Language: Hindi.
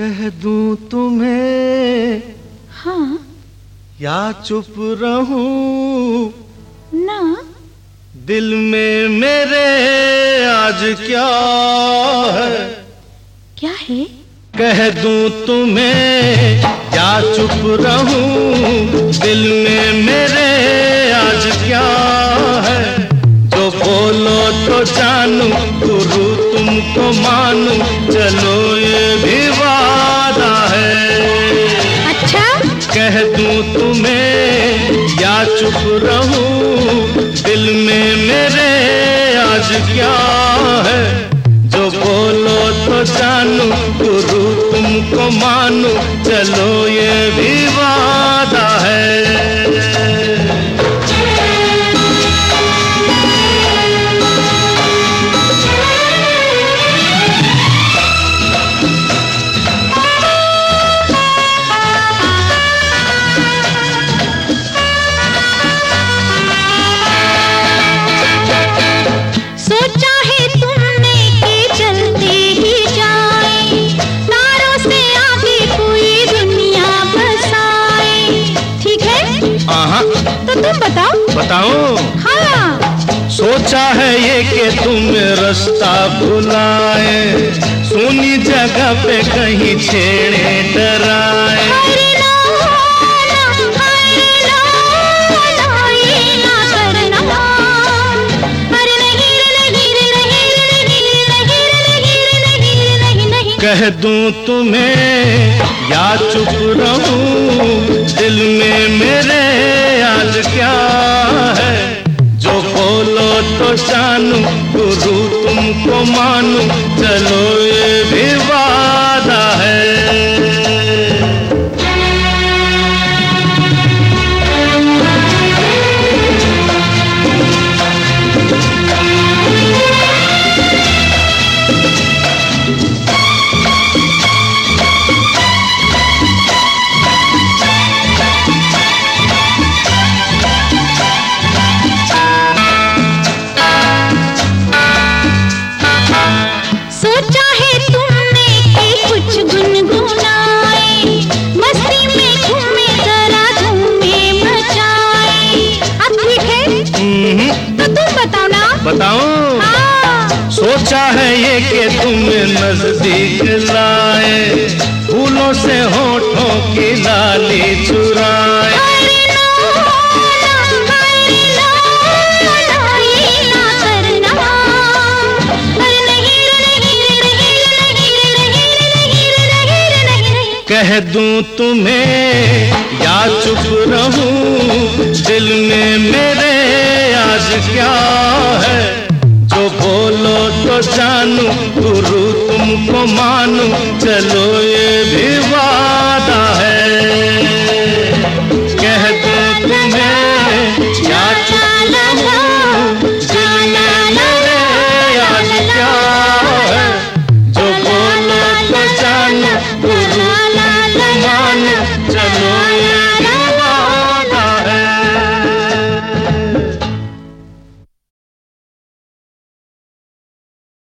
कह दूँ तुम्हें। हाँ। या चुप रहूँ। ना। दिल में मेरे आज क्या है? क्या है? कह दूँ तुम्हें या चुप रहूँ। दिल में मेरे आज क्या है? जो बोलो तो जानू गुरु तुमको मानू। चलो ये भी दूँ तुम्हें, या चुप रहूँ, दिल में मेरे आज क्या है? जो बोलो तो जानू, गुरु तुमको मानू, चलो ये भी तुम बताओ। बताओ। हाँ। सोचा है ये कि तुम रास्ता भुलाए सुनी जगह पे कहीं छेड़े डराए। कह दूँ तुम्हें या चुप रहूँ दिल में मेरे आज गुरु तुमको मानू चलो हाँ सोचा है ये कि तुम्हें नज़दीक लाए, फूलों से होठों की लाली चुराए। कह दूँ तुम्हें, या चुप रहूँ, दिल में मेरे आज क्या है बोलो तो जानू गुरु तुमको मानू चलो ये भी वादा